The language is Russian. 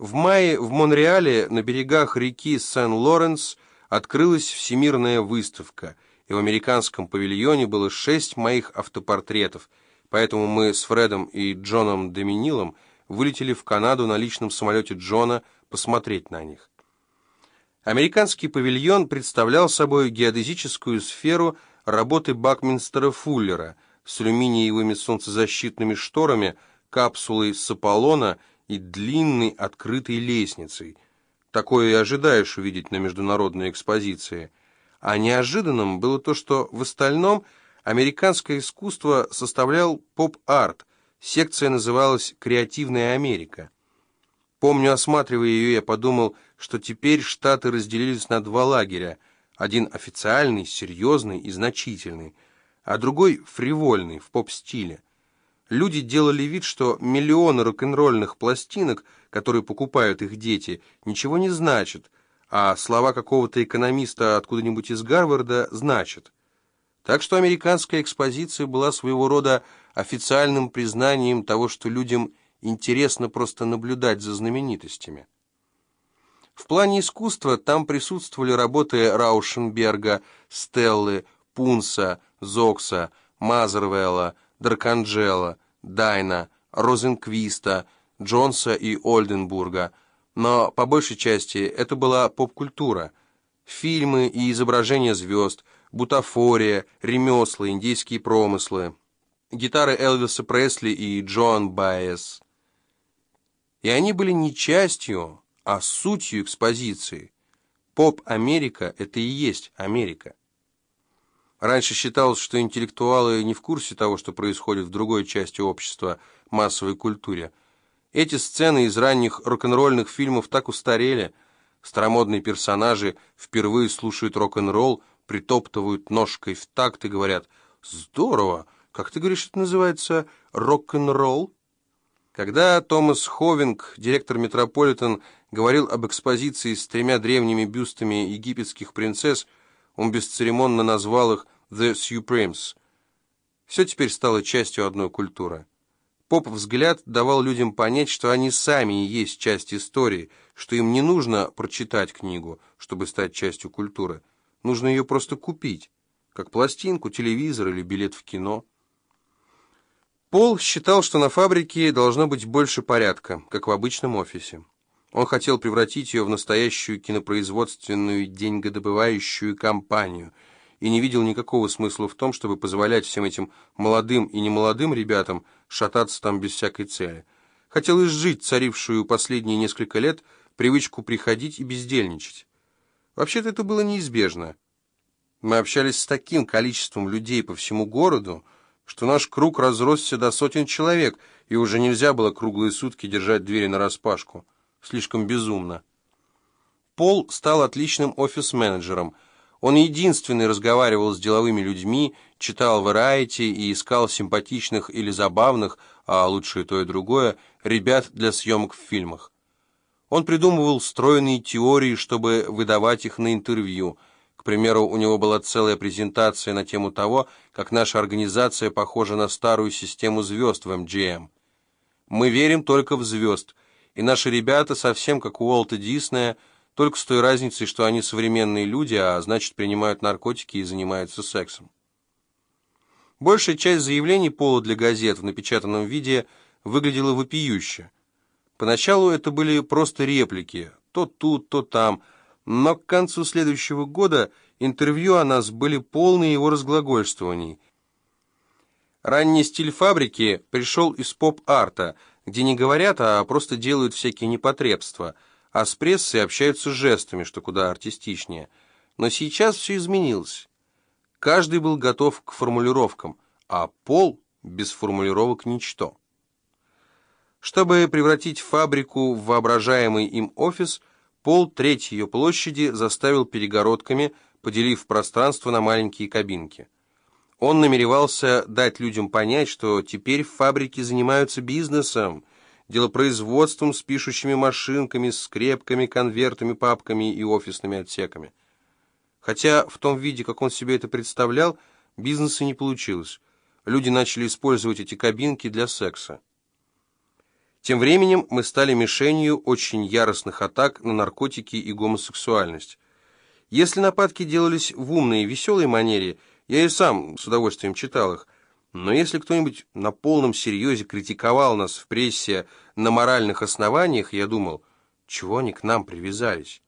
В мае в Монреале на берегах реки Сен-Лоренс открылась всемирная выставка, и в американском павильоне было шесть моих автопортретов, поэтому мы с Фредом и Джоном Доминилом вылетели в Канаду на личном самолете Джона посмотреть на них. Американский павильон представлял собой геодезическую сферу работы Бакминстера Фуллера с алюминиевыми солнцезащитными шторами, капсулой с Аполлона и длинной открытой лестницей. Такое и ожидаешь увидеть на международной экспозиции. А неожиданным было то, что в остальном американское искусство составлял поп-арт. Секция называлась «Креативная Америка». Помню, осматривая ее, я подумал, что теперь Штаты разделились на два лагеря. Один официальный, серьезный и значительный, а другой фривольный, в поп-стиле. Люди делали вид, что миллионы рок-н-ролльных пластинок, которые покупают их дети, ничего не значат, а слова какого-то экономиста откуда-нибудь из Гарварда значат. Так что американская экспозиция была своего рода официальным признанием того, что людям интересно просто наблюдать за знаменитостями. В плане искусства там присутствовали работы Раушенберга, Стеллы, Пунса, Зокса, Мазервелла, Драканджела, Дайна, Розенквиста, Джонса и Ольденбурга, но по большей части это была поп-культура. Фильмы и изображения звезд, бутафория, ремесла, индийские промыслы, гитары Элвиса Пресли и Джоан Байес. И они были не частью, а сутью экспозиции. Поп-Америка — это и есть Америка. Раньше считалось, что интеллектуалы не в курсе того, что происходит в другой части общества, массовой культуре. Эти сцены из ранних рок-н-ролльных фильмов так устарели. Старомодные персонажи впервые слушают рок-н-ролл, притоптывают ножкой в такт и говорят «Здорово! Как ты говоришь, это называется рок-н-ролл?» Когда Томас Ховинг, директор Метрополитен, говорил об экспозиции с тремя древними бюстами египетских принцесс, он бесцеремонно назвал их «The Supremes». Все теперь стало частью одной культуры. Поп-взгляд давал людям понять, что они сами и есть часть истории, что им не нужно прочитать книгу, чтобы стать частью культуры. Нужно ее просто купить, как пластинку, телевизор или билет в кино. Пол считал, что на фабрике должно быть больше порядка, как в обычном офисе. Он хотел превратить ее в настоящую кинопроизводственную деньгодобывающую компанию и не видел никакого смысла в том, чтобы позволять всем этим молодым и немолодым ребятам шататься там без всякой цели. Хотел изжить царившую последние несколько лет привычку приходить и бездельничать. Вообще-то это было неизбежно. Мы общались с таким количеством людей по всему городу, что наш круг разросся до сотен человек, и уже нельзя было круглые сутки держать двери нараспашку слишком безумно. Пол стал отличным офис-менеджером. Он единственный разговаривал с деловыми людьми, читал Variety и искал симпатичных или забавных, а лучше и то и другое, ребят для съемок в фильмах. Он придумывал стройные теории, чтобы выдавать их на интервью. К примеру, у него была целая презентация на тему того, как наша организация похожа на старую систему звезд в МГМ. «Мы верим только в звезд», и наши ребята совсем как у Уолта Диснея, только с той разницей, что они современные люди, а значит принимают наркотики и занимаются сексом. Большая часть заявлений Пола для газет в напечатанном виде выглядела вопиюще. Поначалу это были просто реплики, то тут, то там, но к концу следующего года интервью о нас были полны его разглагольствований. Ранний стиль фабрики пришел из поп-арта – где не говорят, а просто делают всякие непотребства, а с прессой общаются жестами, что куда артистичнее. Но сейчас все изменилось. Каждый был готов к формулировкам, а Пол без формулировок ничто. Чтобы превратить фабрику в воображаемый им офис, Пол треть ее площади заставил перегородками, поделив пространство на маленькие кабинки. Он намеревался дать людям понять, что теперь в фабрике занимаются бизнесом, делопроизводством с пишущими машинками, скрепками, конвертами, папками и офисными отсеками. Хотя в том виде, как он себе это представлял, бизнеса не получилось. Люди начали использовать эти кабинки для секса. Тем временем мы стали мишенью очень яростных атак на наркотики и гомосексуальность. Если нападки делались в умной и веселой манере, я и сам с удовольствием читал их, но если кто-нибудь на полном серьезе критиковал нас в прессе на моральных основаниях, я думал, чего они к нам привязались?